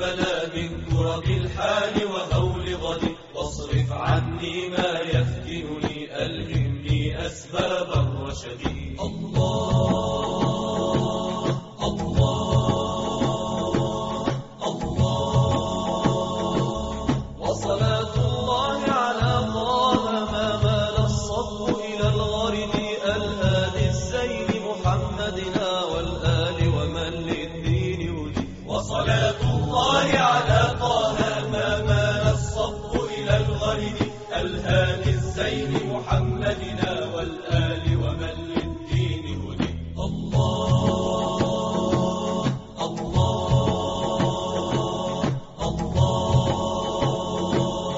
بنا من كرب الحال وهول غد. واصرف عني ما يفتنني ألهمني أسباب الرشد. الله الله الله وصلاة الله على طه ما مال الصبر إلى الهادي الزين محمدنا والآل ومن للدين وصلاة محمدنا والآل